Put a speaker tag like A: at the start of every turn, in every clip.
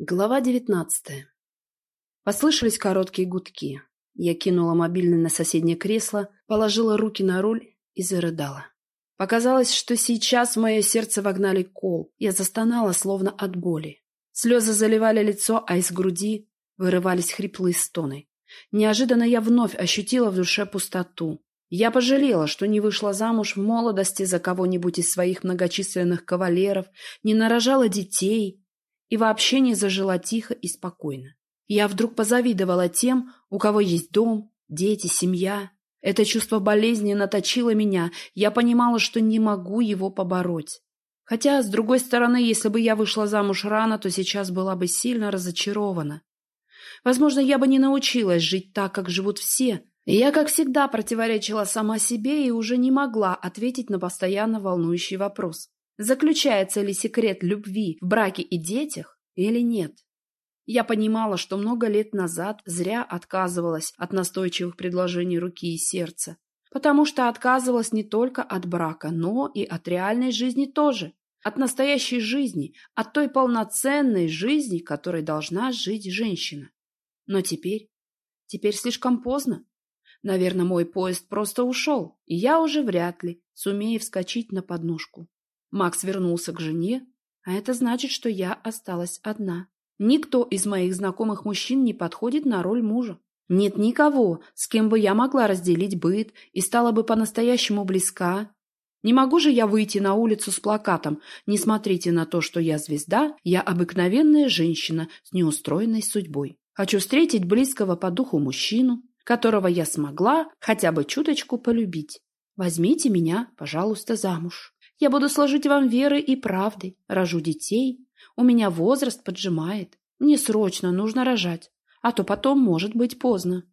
A: Глава девятнадцатая. Послышались короткие гудки. Я кинула мобильный на соседнее кресло, положила руки на руль и зарыдала. Показалось, что сейчас в мое сердце вогнали кол. Я застонала, словно от боли. Слезы заливали лицо, а из груди вырывались хриплые стоны. Неожиданно я вновь ощутила в душе пустоту. Я пожалела, что не вышла замуж в молодости за кого-нибудь из своих многочисленных кавалеров, не нарожала детей, и вообще не зажила тихо и спокойно. Я вдруг позавидовала тем, у кого есть дом, дети, семья. Это чувство болезни наточило меня, я понимала, что не могу его побороть. Хотя, с другой стороны, если бы я вышла замуж рано, то сейчас была бы сильно разочарована. Возможно, я бы не научилась жить так, как живут все. Я, как всегда, противоречила сама себе и уже не могла ответить на постоянно волнующий вопрос. Заключается ли секрет любви в браке и детях или нет? Я понимала, что много лет назад зря отказывалась от настойчивых предложений руки и сердца, потому что отказывалась не только от брака, но и от реальной жизни тоже, от настоящей жизни, от той полноценной жизни, которой должна жить женщина. Но теперь, теперь слишком поздно. Наверное, мой поезд просто ушел, и я уже вряд ли сумею вскочить на подножку. Макс вернулся к жене, а это значит, что я осталась одна. Никто из моих знакомых мужчин не подходит на роль мужа. Нет никого, с кем бы я могла разделить быт и стала бы по-настоящему близка. Не могу же я выйти на улицу с плакатом «Не смотрите на то, что я звезда, я обыкновенная женщина с неустроенной судьбой». Хочу встретить близкого по духу мужчину, которого я смогла хотя бы чуточку полюбить. Возьмите меня, пожалуйста, замуж. Я буду служить вам верой и правдой, рожу детей. У меня возраст поджимает. Мне срочно нужно рожать, а то потом может быть поздно.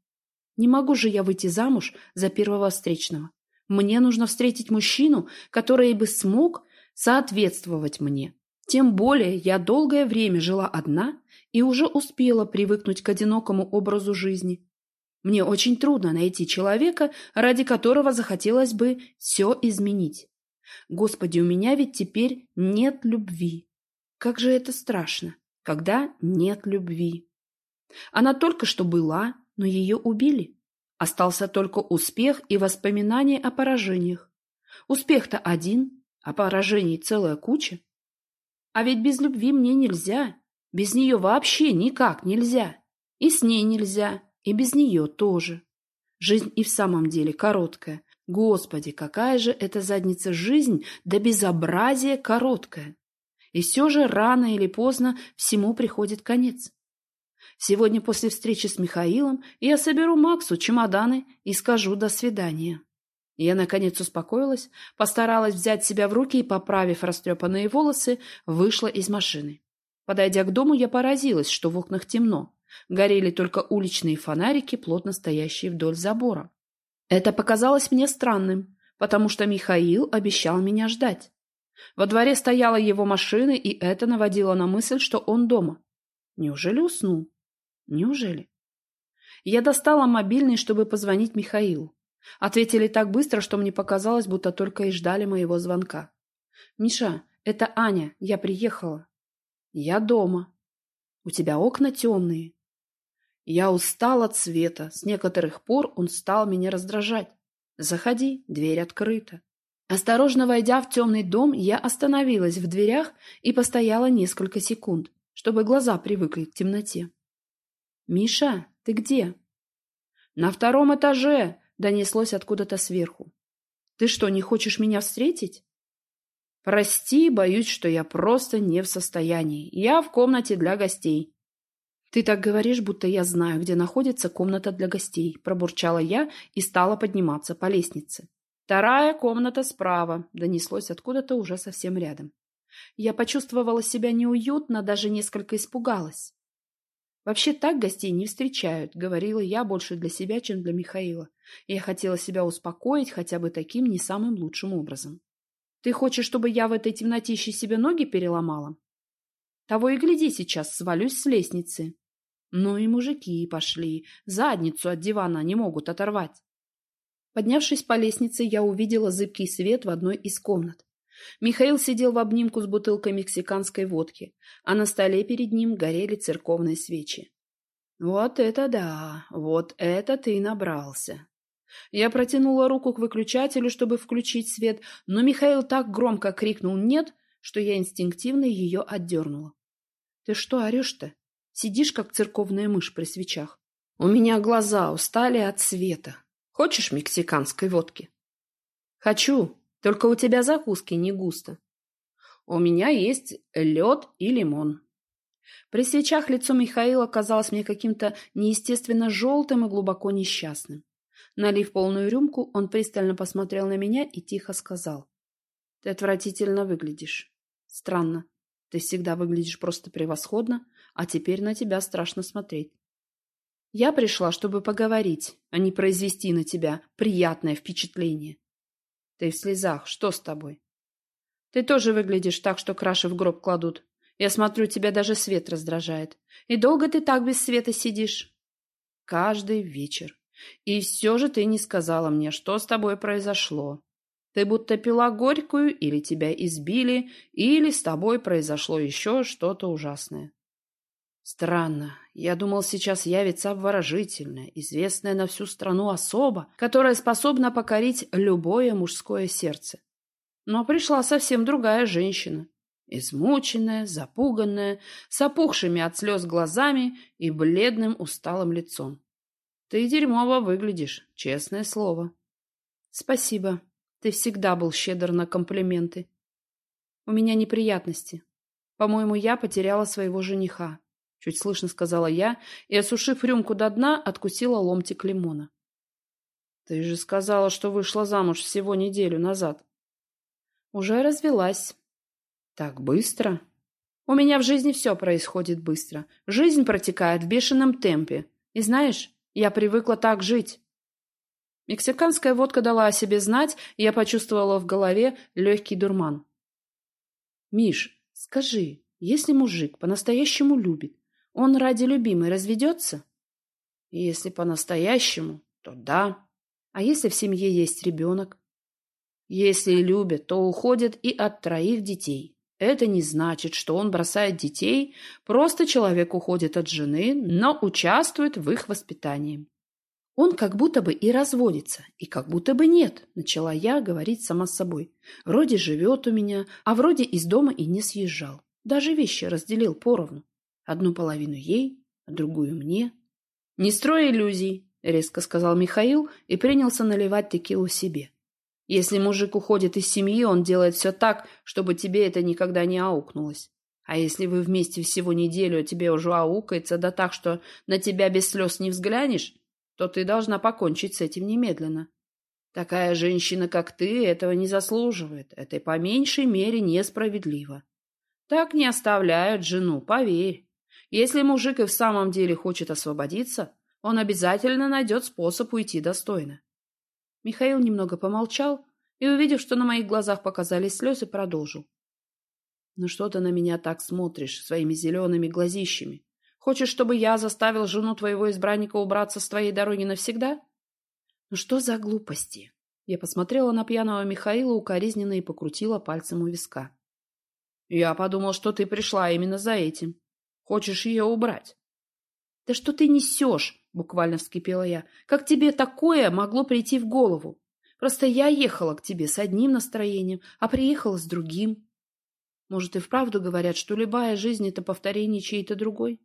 A: Не могу же я выйти замуж за первого встречного. Мне нужно встретить мужчину, который бы смог соответствовать мне. Тем более я долгое время жила одна и уже успела привыкнуть к одинокому образу жизни. Мне очень трудно найти человека, ради которого захотелось бы все изменить. Господи, у меня ведь теперь нет любви. Как же это страшно, когда нет любви. Она только что была, но ее убили. Остался только успех и воспоминания о поражениях. Успех-то один, а поражений целая куча. А ведь без любви мне нельзя. Без нее вообще никак нельзя. И с ней нельзя, и без нее тоже. Жизнь и в самом деле короткая, Господи, какая же эта задница жизнь, да безобразие короткая. И все же рано или поздно всему приходит конец. Сегодня после встречи с Михаилом я соберу Максу чемоданы и скажу «до свидания». Я, наконец, успокоилась, постаралась взять себя в руки и, поправив растрепанные волосы, вышла из машины. Подойдя к дому, я поразилась, что в окнах темно. Горели только уличные фонарики, плотно стоящие вдоль забора. Это показалось мне странным, потому что Михаил обещал меня ждать. Во дворе стояла его машина, и это наводило на мысль, что он дома. Неужели уснул? Неужели? Я достала мобильный, чтобы позвонить Михаилу. Ответили так быстро, что мне показалось, будто только и ждали моего звонка. «Миша, это Аня, я приехала». «Я дома». «У тебя окна темные». Я устал от света. С некоторых пор он стал меня раздражать. Заходи, дверь открыта. Осторожно войдя в темный дом, я остановилась в дверях и постояла несколько секунд, чтобы глаза привыкли к темноте. «Миша, ты где?» «На втором этаже!» — донеслось откуда-то сверху. «Ты что, не хочешь меня встретить?» «Прости, боюсь, что я просто не в состоянии. Я в комнате для гостей. «Ты так говоришь, будто я знаю, где находится комната для гостей», – пробурчала я и стала подниматься по лестнице. «Вторая комната справа», – донеслось откуда-то уже совсем рядом. Я почувствовала себя неуютно, даже несколько испугалась. «Вообще так гостей не встречают», — говорила я больше для себя, чем для Михаила. Я хотела себя успокоить хотя бы таким не самым лучшим образом. «Ты хочешь, чтобы я в этой темнотище себе ноги переломала?» «Того и гляди сейчас, свалюсь с лестницы». Ну и мужики пошли, задницу от дивана не могут оторвать. Поднявшись по лестнице, я увидела зыбкий свет в одной из комнат. Михаил сидел в обнимку с бутылкой мексиканской водки, а на столе перед ним горели церковные свечи. «Вот это да! Вот это ты набрался!» Я протянула руку к выключателю, чтобы включить свет, но Михаил так громко крикнул «нет», что я инстинктивно ее отдернула. «Ты что орешь-то? Сидишь, как церковная мышь при свечах. У меня глаза устали от света. Хочешь мексиканской водки?» «Хочу, только у тебя закуски не густо. У меня есть лед и лимон». При свечах лицо Михаила казалось мне каким-то неестественно желтым и глубоко несчастным. Налив полную рюмку, он пристально посмотрел на меня и тихо сказал. «Ты отвратительно выглядишь. Странно. Ты всегда выглядишь просто превосходно, а теперь на тебя страшно смотреть. Я пришла, чтобы поговорить, а не произвести на тебя приятное впечатление. Ты в слезах. Что с тобой? Ты тоже выглядишь так, что краши в гроб кладут. Я смотрю, тебя даже свет раздражает. И долго ты так без света сидишь? Каждый вечер. И все же ты не сказала мне, что с тобой произошло. Ты будто пила горькую, или тебя избили, или с тобой произошло еще что-то ужасное. Странно. Я думал, сейчас явится обворожительная, известная на всю страну особа, которая способна покорить любое мужское сердце. Но пришла совсем другая женщина. Измученная, запуганная, с опухшими от слез глазами и бледным усталым лицом. Ты дерьмово выглядишь, честное слово. Спасибо. Ты всегда был щедр на комплименты. У меня неприятности. По-моему, я потеряла своего жениха. Чуть слышно сказала я и, осушив рюмку до дна, откусила ломтик лимона. Ты же сказала, что вышла замуж всего неделю назад. Уже развелась. Так быстро? У меня в жизни все происходит быстро. Жизнь протекает в бешеном темпе. И знаешь, я привыкла так жить. Мексиканская водка дала о себе знать, и я почувствовала в голове легкий дурман. «Миш, скажи, если мужик по-настоящему любит, он ради любимой разведется?» «Если по-настоящему, то да. А если в семье есть ребенок?» «Если любят, то уходят и от троих детей. Это не значит, что он бросает детей, просто человек уходит от жены, но участвует в их воспитании. Он как будто бы и разводится, и как будто бы нет, начала я говорить сама с собой. Вроде живет у меня, а вроде из дома и не съезжал. Даже вещи разделил поровну. Одну половину ей, а другую мне. «Не строй иллюзий», — резко сказал Михаил и принялся наливать текилу себе. Если мужик уходит из семьи, он делает все так, чтобы тебе это никогда не аукнулось. А если вы вместе всего неделю, а тебе уже аукается, да так, что на тебя без слез не взглянешь, то ты должна покончить с этим немедленно. Такая женщина, как ты, этого не заслуживает. Это по меньшей мере несправедливо. Так не оставляют жену, поверь. Если мужик и в самом деле хочет освободиться, он обязательно найдет способ уйти достойно. Михаил немного помолчал и, увидев, что на моих глазах показались слезы, продолжил. «Ну что ты на меня так смотришь своими зелеными глазищами? Хочешь, чтобы я заставил жену твоего избранника убраться с твоей дороги навсегда? Ну что за глупости?» Я посмотрела на пьяного Михаила укоризненно и покрутила пальцем у виска. «Я подумал, что ты пришла именно за этим. Хочешь ее убрать?» «Да что ты несешь?» Буквально вскипела я. Как тебе такое могло прийти в голову? Просто я ехала к тебе с одним настроением, а приехала с другим. Может, и вправду говорят, что любая жизнь — это повторение чьей-то другой?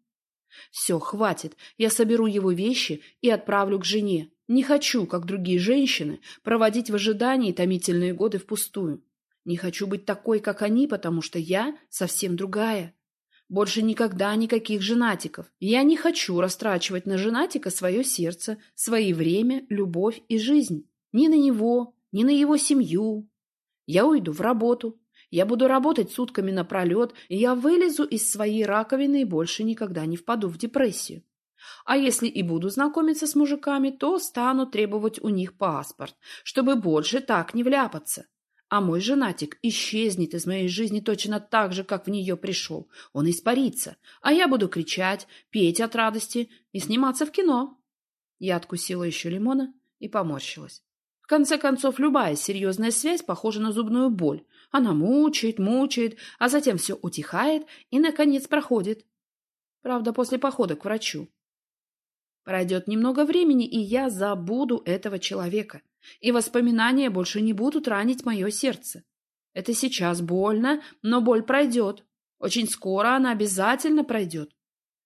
A: Все, хватит. Я соберу его вещи и отправлю к жене. Не хочу, как другие женщины, проводить в ожидании томительные годы впустую. Не хочу быть такой, как они, потому что я совсем другая. Больше никогда никаких женатиков. Я не хочу растрачивать на женатика свое сердце, свои время, любовь и жизнь. Ни на него, ни на его семью. Я уйду в работу. Я буду работать сутками напролет, и я вылезу из своей раковины и больше никогда не впаду в депрессию. А если и буду знакомиться с мужиками, то стану требовать у них паспорт, чтобы больше так не вляпаться. А мой женатик исчезнет из моей жизни точно так же, как в нее пришел. Он испарится, а я буду кричать, петь от радости и сниматься в кино. Я откусила еще лимона и поморщилась. В конце концов, любая серьезная связь похожа на зубную боль. Она мучает, мучает, а затем все утихает и, наконец, проходит. Правда, после похода к врачу. Пройдет немного времени, и я забуду этого человека, и воспоминания больше не будут ранить мое сердце. Это сейчас больно, но боль пройдет. Очень скоро она обязательно пройдет.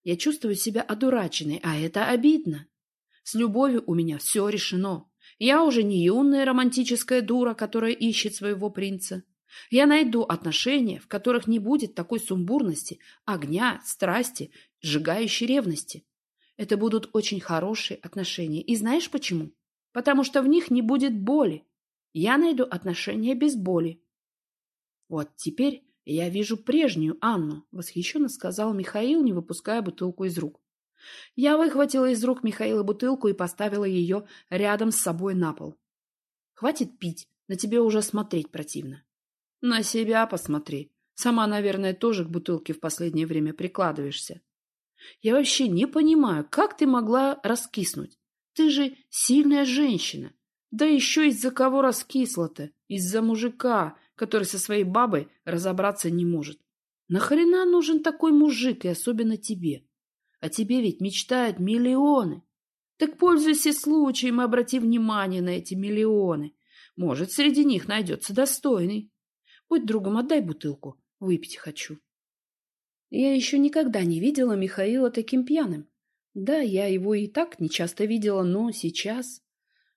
A: Я чувствую себя одураченной, а это обидно. С любовью у меня все решено. Я уже не юная романтическая дура, которая ищет своего принца. Я найду отношения, в которых не будет такой сумбурности, огня, страсти, сжигающей ревности. Это будут очень хорошие отношения. И знаешь почему? Потому что в них не будет боли. Я найду отношения без боли. Вот теперь я вижу прежнюю Анну, восхищенно сказал Михаил, не выпуская бутылку из рук. Я выхватила из рук Михаила бутылку и поставила ее рядом с собой на пол. Хватит пить, на тебе уже смотреть противно. На себя посмотри. Сама, наверное, тоже к бутылке в последнее время прикладываешься. Я вообще не понимаю, как ты могла раскиснуть? Ты же сильная женщина. Да еще из-за кого раскисла-то? Из-за мужика, который со своей бабой разобраться не может. Нахрена нужен такой мужик, и особенно тебе? А тебе ведь мечтают миллионы. Так пользуйся случаем и обрати внимание на эти миллионы. Может, среди них найдется достойный. Будь другом, отдай бутылку. Выпить хочу. Я еще никогда не видела Михаила таким пьяным. Да, я его и так нечасто видела, но сейчас...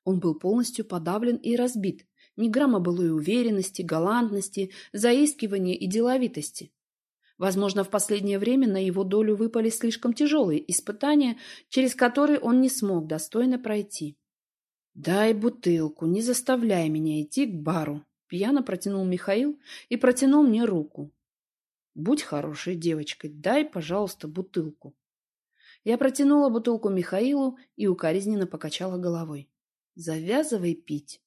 A: Он был полностью подавлен и разбит. Ни грамма былой уверенности, галантности, заискивания и деловитости. Возможно, в последнее время на его долю выпали слишком тяжелые испытания, через которые он не смог достойно пройти. «Дай бутылку, не заставляй меня идти к бару», — пьяно протянул Михаил и протянул мне руку. Будь хорошей девочкой, дай, пожалуйста, бутылку. Я протянула бутылку Михаилу и укоризненно покачала головой. Завязывай пить.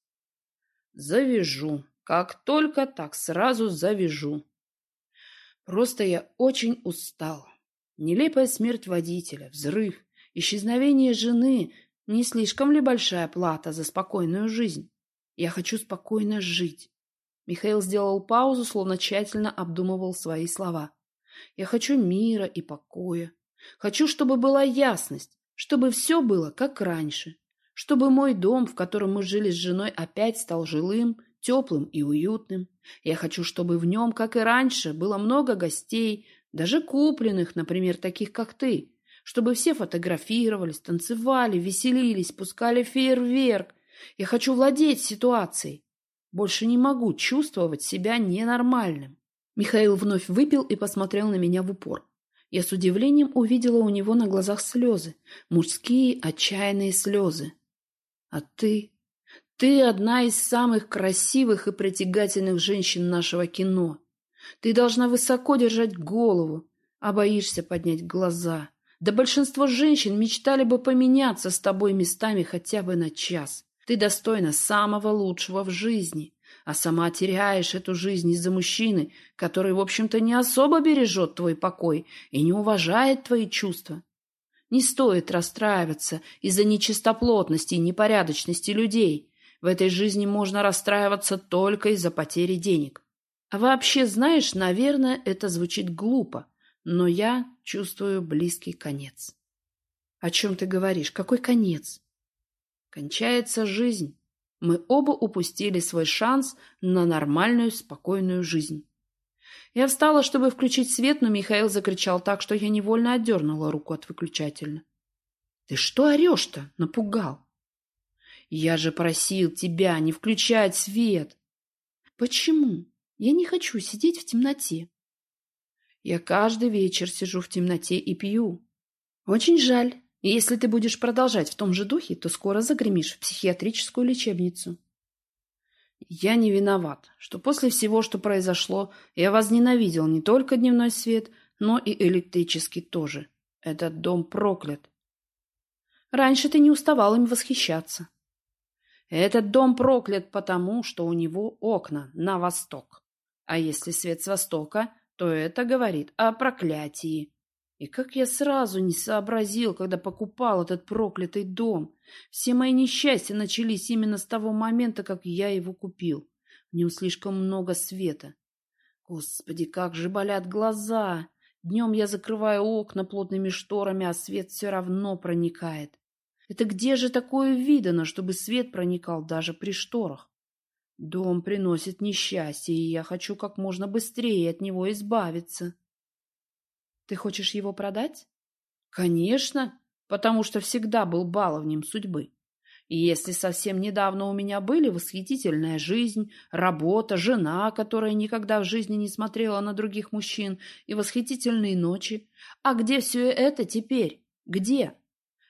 A: Завяжу. Как только так, сразу завяжу. Просто я очень устал. Нелепая смерть водителя, взрыв, исчезновение жены — не слишком ли большая плата за спокойную жизнь? Я хочу спокойно жить. Михаил сделал паузу, словно тщательно обдумывал свои слова. «Я хочу мира и покоя. Хочу, чтобы была ясность, чтобы все было как раньше, чтобы мой дом, в котором мы жили с женой, опять стал жилым, теплым и уютным. Я хочу, чтобы в нем, как и раньше, было много гостей, даже купленных, например, таких, как ты, чтобы все фотографировались, танцевали, веселились, пускали фейерверк. Я хочу владеть ситуацией, больше не могу чувствовать себя ненормальным. Михаил вновь выпил и посмотрел на меня в упор. Я с удивлением увидела у него на глазах слезы. Мужские отчаянные слезы. А ты? Ты одна из самых красивых и притягательных женщин нашего кино. Ты должна высоко держать голову, а боишься поднять глаза. Да большинство женщин мечтали бы поменяться с тобой местами хотя бы на час. Ты достойна самого лучшего в жизни, а сама теряешь эту жизнь из-за мужчины, который, в общем-то, не особо бережет твой покой и не уважает твои чувства. Не стоит расстраиваться из-за нечистоплотности и непорядочности людей. В этой жизни можно расстраиваться только из-за потери денег. А вообще, знаешь, наверное, это звучит глупо, но я чувствую близкий конец. О чем ты говоришь? Какой конец? Кончается жизнь. Мы оба упустили свой шанс на нормальную, спокойную жизнь. Я встала, чтобы включить свет, но Михаил закричал так, что я невольно отдернула руку от выключателя. — Ты что орешь-то? Напугал. — Я же просил тебя не включать свет. — Почему? Я не хочу сидеть в темноте. Я каждый вечер сижу в темноте и пью. Очень жаль. И если ты будешь продолжать в том же духе, то скоро загремишь в психиатрическую лечебницу. Я не виноват, что после всего, что произошло, я возненавидел не только дневной свет, но и электрический тоже. Этот дом проклят. Раньше ты не уставал им восхищаться. Этот дом проклят потому, что у него окна на восток. А если свет с востока, то это говорит о проклятии. И как я сразу не сообразил, когда покупал этот проклятый дом. Все мои несчастья начались именно с того момента, как я его купил. В нем слишком много света. Господи, как же болят глаза! Днем я закрываю окна плотными шторами, а свет все равно проникает. Это где же такое видано, чтобы свет проникал даже при шторах? Дом приносит несчастье, и я хочу как можно быстрее от него избавиться. Ты хочешь его продать? Конечно, потому что всегда был баловнем судьбы. И если совсем недавно у меня были восхитительная жизнь, работа, жена, которая никогда в жизни не смотрела на других мужчин, и восхитительные ночи, а где все это теперь? Где?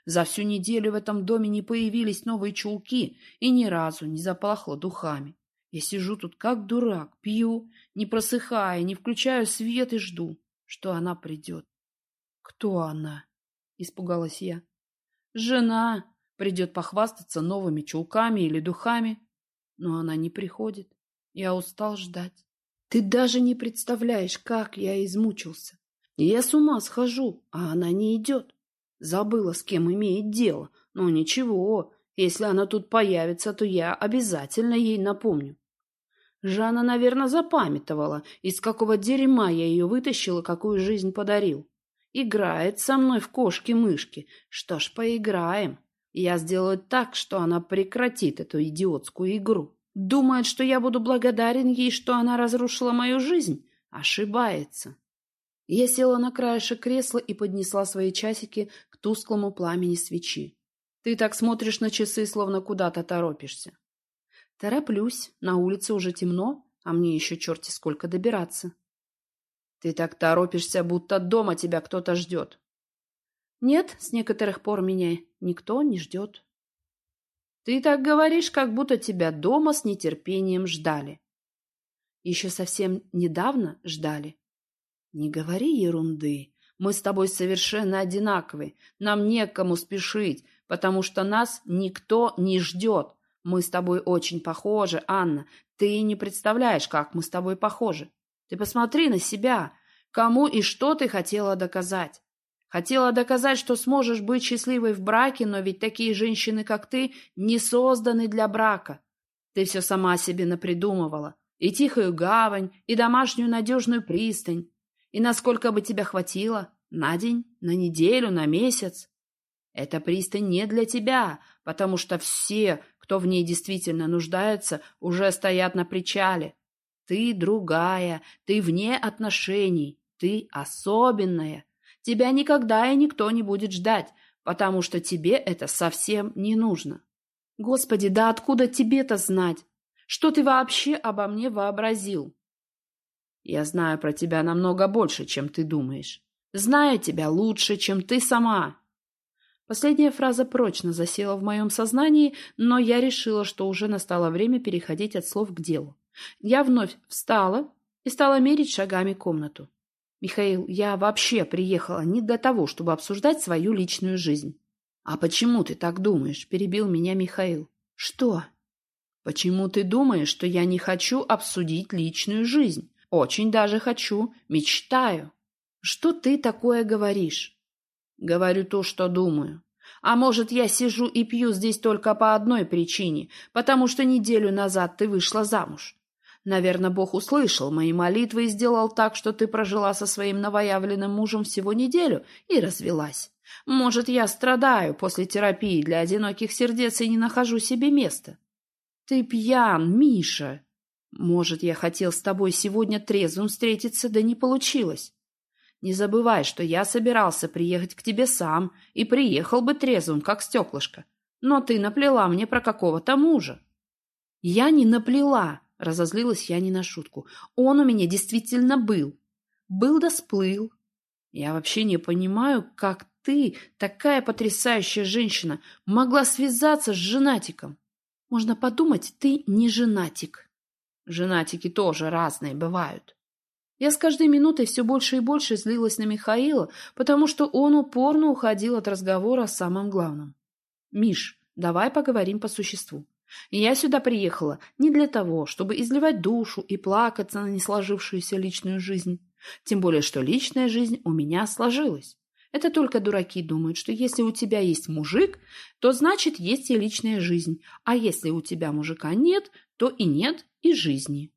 A: За всю неделю в этом доме не появились новые чулки и ни разу не запахло духами. Я сижу тут как дурак, пью, не просыхая, не включаю свет и жду что она придет. Кто она? Испугалась я. Жена придет похвастаться новыми чулками или духами, но она не приходит. Я устал ждать. Ты даже не представляешь, как я измучился. Я с ума схожу, а она не идет. Забыла, с кем имеет дело. Но ничего, если она тут появится, то я обязательно ей напомню. Жанна, наверное, запамятовала, из какого дерьма я ее вытащил и какую жизнь подарил. Играет со мной в кошки-мышки. Что ж, поиграем. Я сделаю так, что она прекратит эту идиотскую игру. Думает, что я буду благодарен ей, что она разрушила мою жизнь? Ошибается. Я села на краешек кресла и поднесла свои часики к тусклому пламени свечи. Ты так смотришь на часы, словно куда-то торопишься. Тороплюсь, на улице уже темно, а мне еще черти сколько добираться. Ты так торопишься, будто дома тебя кто-то ждет. Нет, с некоторых пор меня никто не ждет. Ты так говоришь, как будто тебя дома с нетерпением ждали. Еще совсем недавно ждали. Не говори ерунды. Мы с тобой совершенно одинаковы. Нам некому спешить, потому что нас никто не ждет. Мы с тобой очень похожи, Анна. Ты не представляешь, как мы с тобой похожи. Ты посмотри на себя. Кому и что ты хотела доказать? Хотела доказать, что сможешь быть счастливой в браке, но ведь такие женщины, как ты, не созданы для брака. Ты все сама себе напридумывала. И тихую гавань, и домашнюю надежную пристань. И насколько бы тебя хватило? На день, на неделю, на месяц? Эта пристань не для тебя, потому что все, кто в ней действительно нуждается, уже стоят на причале. Ты другая, ты вне отношений, ты особенная. Тебя никогда и никто не будет ждать, потому что тебе это совсем не нужно. Господи, да откуда тебе-то знать? Что ты вообще обо мне вообразил? Я знаю про тебя намного больше, чем ты думаешь. Знаю тебя лучше, чем ты сама. Последняя фраза прочно засела в моем сознании, но я решила, что уже настало время переходить от слов к делу. Я вновь встала и стала мерить шагами комнату. «Михаил, я вообще приехала не для того, чтобы обсуждать свою личную жизнь». «А почему ты так думаешь?» – перебил меня Михаил. «Что?» «Почему ты думаешь, что я не хочу обсудить личную жизнь? Очень даже хочу, мечтаю». «Что ты такое говоришь?» Говорю то, что думаю. А может, я сижу и пью здесь только по одной причине, потому что неделю назад ты вышла замуж. Наверное, Бог услышал мои молитвы и сделал так, что ты прожила со своим новоявленным мужем всего неделю и развелась. Может, я страдаю после терапии для одиноких сердец и не нахожу себе места. Ты пьян, Миша. Может, я хотел с тобой сегодня трезвым встретиться, да не получилось. Не забывай, что я собирался приехать к тебе сам и приехал бы трезвым, как стеклышко. Но ты наплела мне про какого-то мужа. Я не наплела, разозлилась я не на шутку. Он у меня действительно был. Был да сплыл. Я вообще не понимаю, как ты, такая потрясающая женщина, могла связаться с женатиком. Можно подумать, ты не женатик. Женатики тоже разные бывают. Я с каждой минутой все больше и больше злилась на Михаила, потому что он упорно уходил от разговора о самом главном. «Миш, давай поговорим по существу. Я сюда приехала не для того, чтобы изливать душу и плакаться на несложившуюся личную жизнь. Тем более, что личная жизнь у меня сложилась. Это только дураки думают, что если у тебя есть мужик, то значит есть и личная жизнь, а если у тебя мужика нет, то и нет и жизни.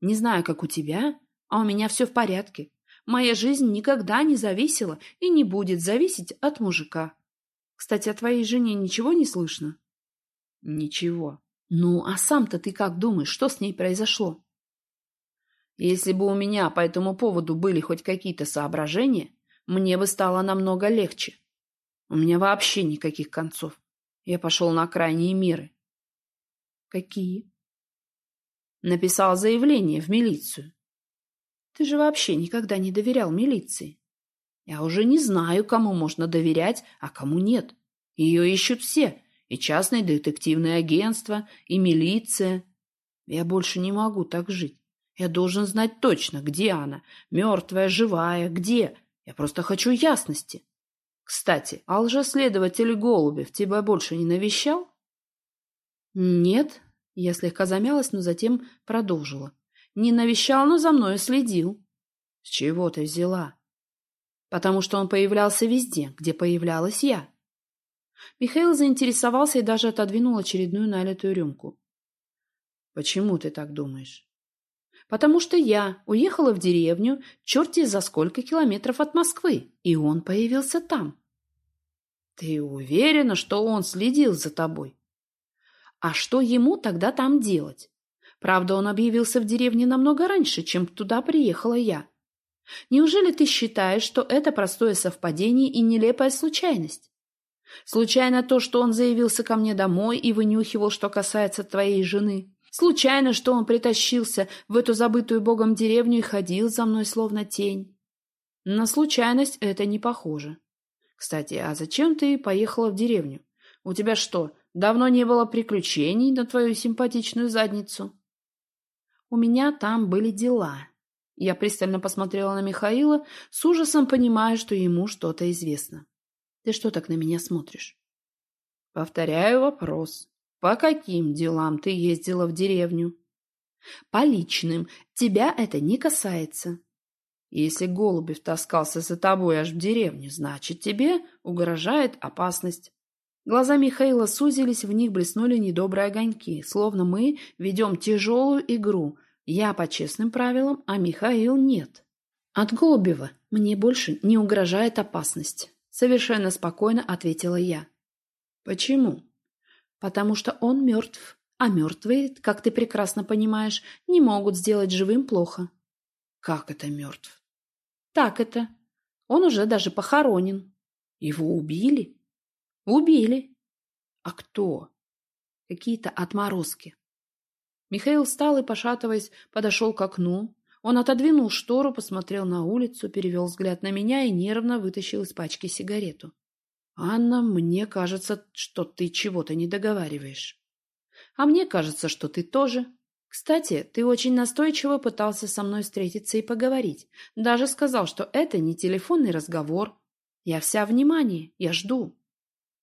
A: Не знаю, как у тебя, а у меня все в порядке. Моя жизнь никогда не зависела и не будет зависеть от мужика. Кстати, о твоей жене ничего не слышно? Ничего. Ну, а сам-то ты как думаешь, что с ней произошло? Если бы у меня по этому поводу были хоть какие-то соображения, мне бы стало намного легче. У меня вообще никаких концов. Я пошел на крайние меры. Какие? Написал заявление в милицию. Ты же вообще никогда не доверял милиции. Я уже не знаю, кому можно доверять, а кому нет. Ее ищут все. И частное детективное агентство, и милиция. Я больше не могу так жить. Я должен знать точно, где она. Мертвая, живая, где. Я просто хочу ясности. Кстати, а лжеследователь Голубев тебя больше не навещал? Нет. Я слегка замялась, но затем продолжила. Не навещал, но за мной следил. С чего ты взяла? Потому что он появлялся везде, где появлялась я. Михаил заинтересовался и даже отодвинул очередную налитую рюмку. Почему ты так думаешь? потому что я уехала в деревню черти за сколько километров от Москвы, и он появился там. Ты уверена, что он следил за тобой? А что ему тогда там делать? Правда, он объявился в деревне намного раньше, чем туда приехала я. Неужели ты считаешь, что это простое совпадение и нелепая случайность? Случайно то, что он заявился ко мне домой и вынюхивал, что касается твоей жены? Случайно, что он притащился в эту забытую богом деревню и ходил за мной словно тень. На случайность это не похоже. Кстати, а зачем ты поехала в деревню? У тебя что, давно не было приключений на твою симпатичную задницу? У меня там были дела. Я пристально посмотрела на Михаила, с ужасом понимая, что ему что-то известно. Ты что так на меня смотришь? Повторяю вопрос. По каким делам ты ездила в деревню? По личным. Тебя это не касается. Если Голубев таскался за тобой аж в деревню, значит, тебе угрожает опасность. Глаза Михаила сузились, в них блеснули недобрые огоньки, словно мы ведем тяжелую игру. Я по честным правилам, а Михаил нет. От Голубева мне больше не угрожает опасность. Совершенно спокойно ответила я. Почему? Потому что он мертв. А мертвые, как ты прекрасно понимаешь, не могут сделать живым плохо. Как это мертв? Так это. Он уже даже похоронен. Его убили? Убили. А кто? Какие-то отморозки. Михаил встал и, пошатываясь, подошел к окну. Он отодвинул штору, посмотрел на улицу, перевел взгляд на меня и нервно вытащил из пачки сигарету. «Анна, мне кажется, что ты чего-то не договариваешь. А мне кажется, что ты тоже. Кстати, ты очень настойчиво пытался со мной встретиться и поговорить. Даже сказал, что это не телефонный разговор. Я вся внимание, я жду».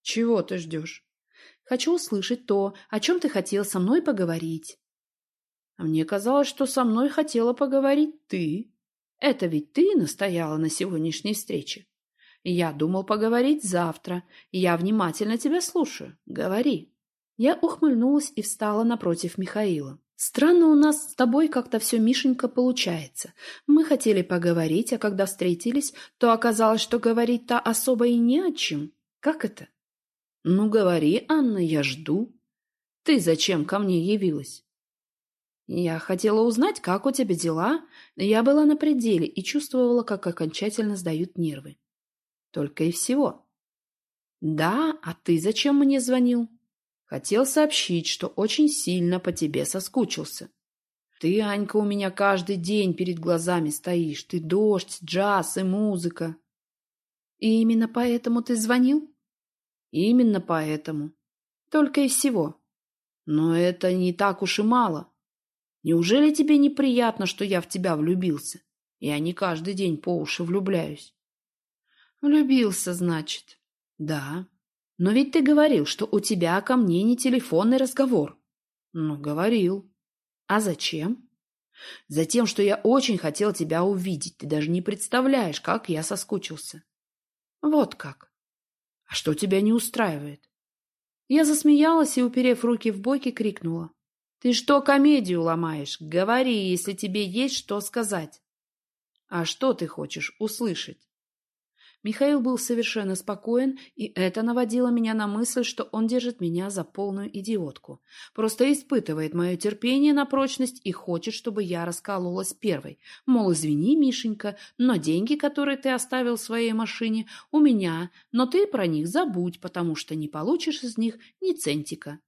A: «Чего ты ждешь?» «Хочу услышать то, о чем ты хотел со мной поговорить». «А мне казалось, что со мной хотела поговорить ты. Это ведь ты настояла на сегодняшней встрече». Я думал поговорить завтра. Я внимательно тебя слушаю. Говори. Я ухмыльнулась и встала напротив Михаила. Странно у нас с тобой как-то все, Мишенька, получается. Мы хотели поговорить, а когда встретились, то оказалось, что говорить-то особо и не о чем. Как это? Ну, говори, Анна, я жду. Ты зачем ко мне явилась? Я хотела узнать, как у тебя дела. Я была на пределе и чувствовала, как окончательно сдают нервы. Только и всего. Да, а ты зачем мне звонил? Хотел сообщить, что очень сильно по тебе соскучился. Ты, Анька, у меня каждый день перед глазами стоишь. Ты дождь, джаз и музыка. И именно поэтому ты звонил? Именно поэтому. Только и всего. Но это не так уж и мало. Неужели тебе неприятно, что я в тебя влюбился? Я не каждый день по уши влюбляюсь. Влюбился, значит. Да. Но ведь ты говорил, что у тебя ко мне не телефонный разговор. Ну, говорил. А зачем? Затем, что я очень хотел тебя увидеть. Ты даже не представляешь, как я соскучился. Вот как. А что тебя не устраивает? Я засмеялась и, уперев руки в боки, крикнула. Ты что комедию ломаешь? Говори, если тебе есть что сказать. А что ты хочешь услышать? Михаил был совершенно спокоен, и это наводило меня на мысль, что он держит меня за полную идиотку. Просто испытывает мое терпение на прочность и хочет, чтобы я раскололась первой. Мол, извини, Мишенька, но деньги, которые ты оставил в своей машине, у меня, но ты про них забудь, потому что не получишь из них ни центика.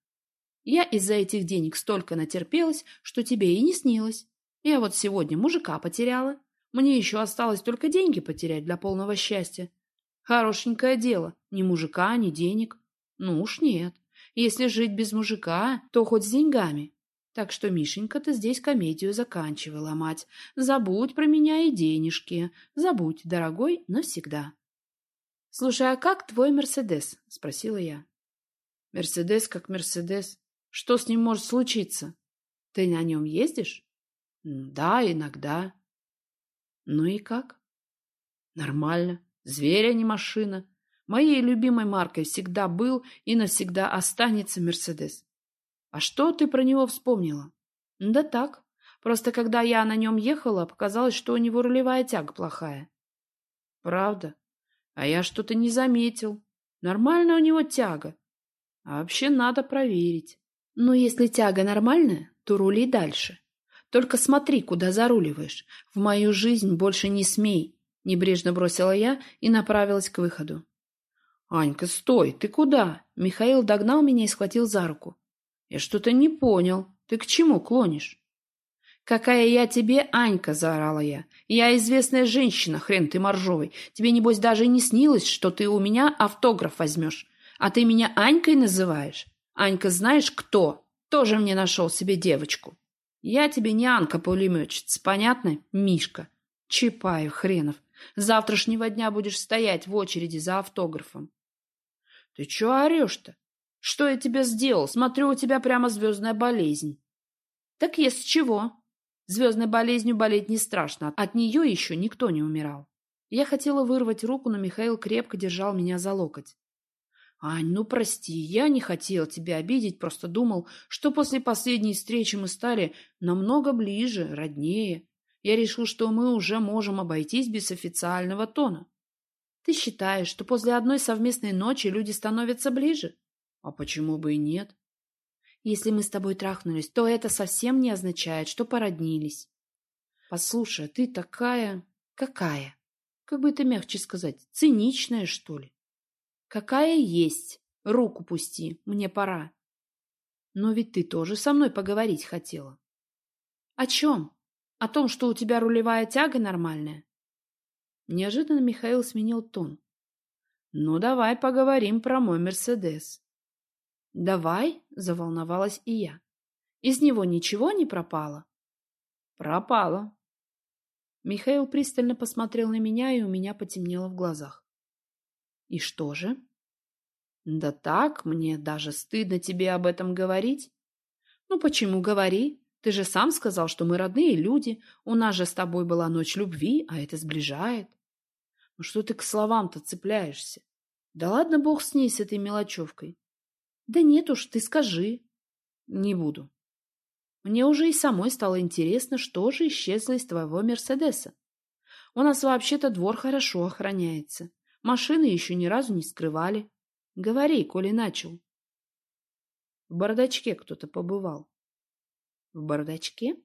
A: Я из-за этих денег столько натерпелась, что тебе и не снилось. Я вот сегодня мужика потеряла, мне еще осталось только деньги потерять для полного счастья. Хорошенькое дело. Ни мужика, ни денег. Ну уж нет. Если жить без мужика, то хоть с деньгами. Так что, Мишенька, ты здесь комедию заканчивала, мать. Забудь про меня и денежки. Забудь, дорогой, навсегда. — Слушай, а как твой Мерседес? — спросила я. — Мерседес как Мерседес. Что с ним может случиться? Ты на нем ездишь? — Да, иногда. Ну и как? Нормально. Зверь, а не машина. Моей любимой маркой всегда был и навсегда останется Мерседес. А что ты про него вспомнила? Да так. Просто когда я на нем ехала, показалось, что у него рулевая тяга плохая. Правда? А я что-то не заметил. Нормально у него тяга. А вообще надо проверить. Но если тяга нормальная, то рули дальше. Только смотри, куда заруливаешь. В мою жизнь больше не смей. Небрежно бросила я и направилась к выходу. «Анька, стой! Ты куда?» Михаил догнал меня и схватил за руку. «Я что-то не понял. Ты к чему клонишь?» «Какая я тебе Анька!» — заорала я. «Я известная женщина, хрен ты моржовый. Тебе, небось, даже не снилось, что ты у меня автограф возьмешь. А ты меня Анькой называешь? Анька знаешь кто? Тоже мне нашел себе девочку». Я тебе не Анка-пулеметчица, понятно, Мишка? Чапаев хренов. С завтрашнего дня будешь стоять в очереди за автографом. Ты чё орёшь-то? Что я тебе сделал? Смотрю, у тебя прямо звездная болезнь. Так есть с чего? Звездной болезнью болеть не страшно. От нее еще никто не умирал. Я хотела вырвать руку, но Михаил крепко держал меня за локоть. «Ань, ну прости, я не хотел тебя обидеть, просто думал, что после последней встречи мы стали намного ближе, роднее. Я решил, что мы уже можем обойтись без официального тона. Ты считаешь, что после одной совместной ночи люди становятся ближе? А почему бы и нет? Если мы с тобой трахнулись, то это совсем не означает, что породнились. Послушай, ты такая... Какая? Как бы это мягче сказать? Циничная, что ли? Какая есть. Руку пусти, мне пора. Но ведь ты тоже со мной поговорить хотела. О чем? О том, что у тебя рулевая тяга нормальная? Неожиданно Михаил сменил тон. Ну, давай поговорим про мой Мерседес. Давай, заволновалась и я. Из него ничего не пропало? Пропало. Михаил пристально посмотрел на меня, и у меня потемнело в глазах. И что же? Да так, мне даже стыдно тебе об этом говорить. Ну почему говори? Ты же сам сказал, что мы родные люди. У нас же с тобой была ночь любви, а это сближает. Ну что ты к словам-то цепляешься? Да ладно бог с ней, с этой мелочевкой. Да нет уж, ты скажи. Не буду. Мне уже и самой стало интересно, что же исчезло из твоего Мерседеса. У нас вообще-то двор хорошо охраняется. Машины еще ни разу не скрывали. Говори, коли начал. В бардачке кто-то побывал. В бардачке?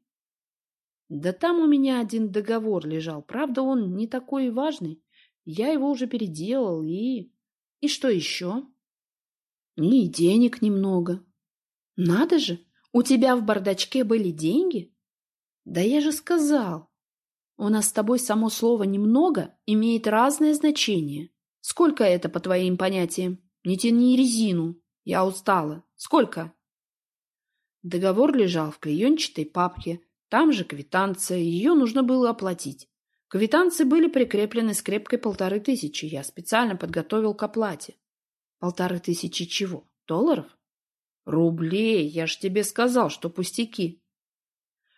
A: Да там у меня один договор лежал. Правда, он не такой важный. Я его уже переделал и... И что еще? И денег немного. Надо же, у тебя в бардачке были деньги? Да я же сказал. У нас с тобой само слово «немного» имеет разное значение. Сколько это, по твоим понятиям? Не тяни резину. Я устала. Сколько? Договор лежал в клеенчатой папке. Там же квитанция. Ее нужно было оплатить. Квитанции были прикреплены скрепкой полторы тысячи. Я специально подготовил к оплате. Полторы тысячи чего? Долларов? Рублей. Я ж тебе сказал, что пустяки.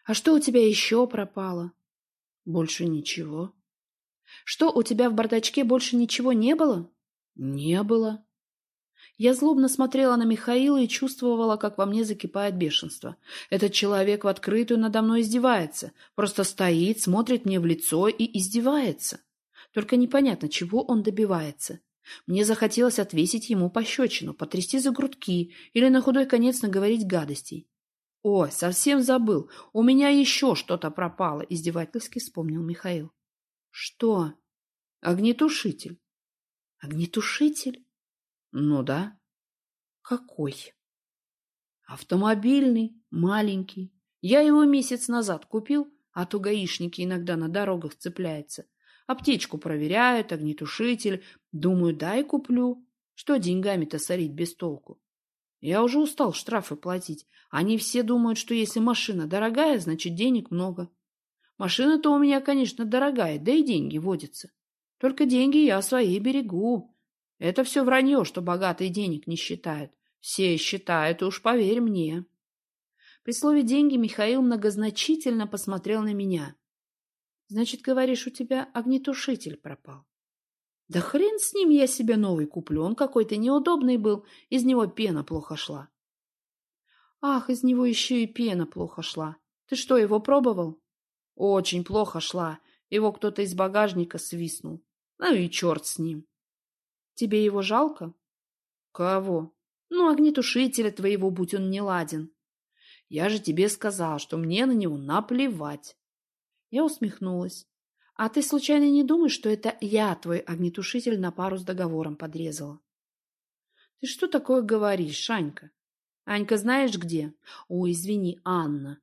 A: А что у тебя еще пропало? Больше ничего. Что, у тебя в бардачке больше ничего не было?
B: Не было.
A: Я злобно смотрела на Михаила и чувствовала, как во мне закипает бешенство. Этот человек в открытую надо мной издевается. Просто стоит, смотрит мне в лицо и издевается. Только непонятно, чего он добивается. Мне захотелось отвесить ему пощечину, потрясти за грудки или на худой конец наговорить гадостей. «Ой, совсем забыл. У меня еще что-то пропало», — издевательски вспомнил Михаил. «Что?» «Огнетушитель». «Огнетушитель?»
B: «Ну да».
A: «Какой?»
B: «Автомобильный, маленький. Я его месяц назад купил, а то гаишники иногда на дорогах цепляются. Аптечку проверяют, огнетушитель. Думаю, дай куплю. Что деньгами-то сорить без толку? Я уже устал штрафы платить. Они все думают, что если машина дорогая, значит денег много. Машина-то у меня, конечно, дорогая, да и деньги водятся. Только деньги я свои берегу. Это все вранье, что богатые денег не считают. Все считают, уж поверь мне.
A: При слове «деньги» Михаил многозначительно посмотрел на меня. Значит, говоришь, у тебя огнетушитель пропал. Да хрен с ним, я себе новый куплю. Он какой-то неудобный был, из него пена плохо шла. Ах, из него еще и пена плохо шла. Ты что, его пробовал? Очень плохо шла. Его кто-то из багажника свистнул. Ну и черт с ним. Тебе его жалко?
B: Кого?
A: Ну, огнетушителя твоего, будь он не ладен.
B: Я же тебе сказал, что мне на него наплевать.
A: Я усмехнулась. «А ты случайно не думаешь, что это я твой огнетушитель на пару с договором подрезала?» «Ты что такое говоришь, Шанька?» «Анька знаешь где?» «Ой, извини, Анна».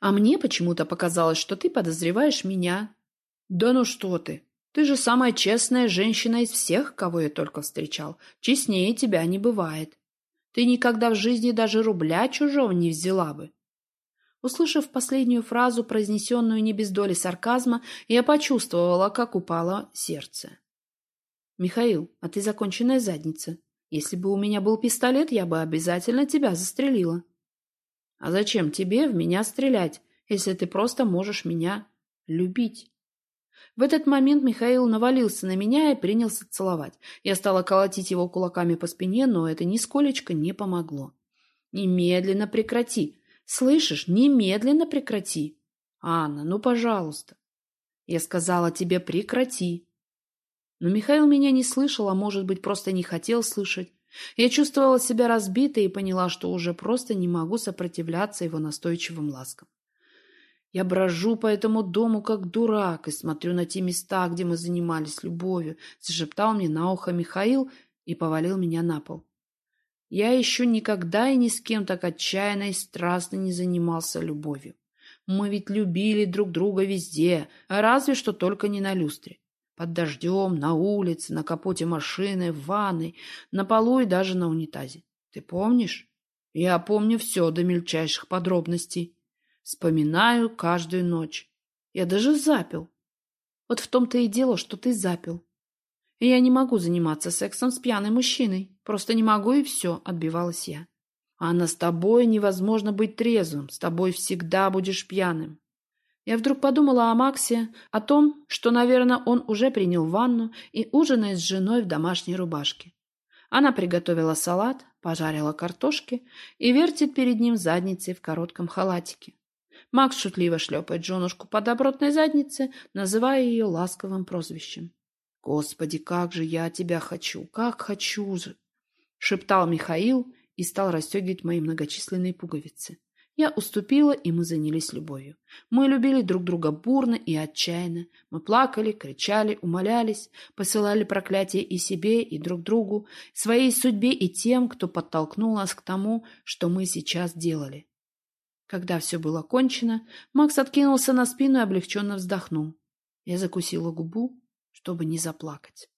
A: «А мне почему-то показалось, что ты подозреваешь меня».
B: «Да ну что ты! Ты же самая честная женщина из всех, кого я только встречал. Честнее тебя не бывает. Ты никогда в жизни даже рубля чужого не взяла бы.
A: Услышав последнюю фразу, произнесенную не без доли сарказма, я почувствовала, как упало сердце. «Михаил, а ты законченная задница. Если бы у меня был пистолет, я бы обязательно тебя застрелила». «А зачем тебе в меня стрелять, если ты просто можешь меня любить?» В этот момент Михаил навалился на меня и принялся целовать. Я стала колотить его кулаками по спине, но это нисколечко не помогло. «Немедленно прекрати!» Слышишь, немедленно прекрати. Анна, ну, пожалуйста. Я сказала тебе прекрати. Но Михаил меня не слышал, а может быть, просто не хотел слышать. Я чувствовала себя разбитой и поняла, что уже просто не могу сопротивляться его настойчивым ласкам. Я брожу по этому дому как дурак и смотрю на те места, где мы занимались любовью, зашептал мне на ухо Михаил и повалил меня на пол. Я еще никогда и ни с кем так отчаянно и страстно не занимался любовью. Мы ведь любили друг друга везде, разве что только не на люстре. Под дождем, на улице, на капоте машины, в ванной, на полу и даже на унитазе. Ты помнишь? Я помню все до мельчайших подробностей. Вспоминаю каждую ночь. Я даже запил. Вот в том-то и дело, что ты запил. Я не могу заниматься сексом с пьяным мужчиной. Просто не могу, и все, — отбивалась я. Анна, с тобой невозможно быть трезвым. С тобой всегда будешь пьяным. Я вдруг подумала о Максе, о том, что, наверное, он уже принял ванну и ужинает с женой в домашней рубашке. Она приготовила салат, пожарила картошки и вертит перед ним задницей в коротком халатике. Макс шутливо шлепает женушку по добротной заднице, называя ее ласковым прозвищем. «Господи, как же я тебя хочу! Как хочу же!» — шептал Михаил и стал расстегивать мои многочисленные пуговицы. Я уступила, и мы занялись любовью. Мы любили друг друга бурно и отчаянно. Мы плакали, кричали, умолялись, посылали проклятия и себе, и друг другу, своей судьбе и тем, кто подтолкнул нас к тому, что мы сейчас делали. Когда все было кончено, Макс откинулся на спину и облегченно вздохнул. Я закусила губу, чтобы не заплакать.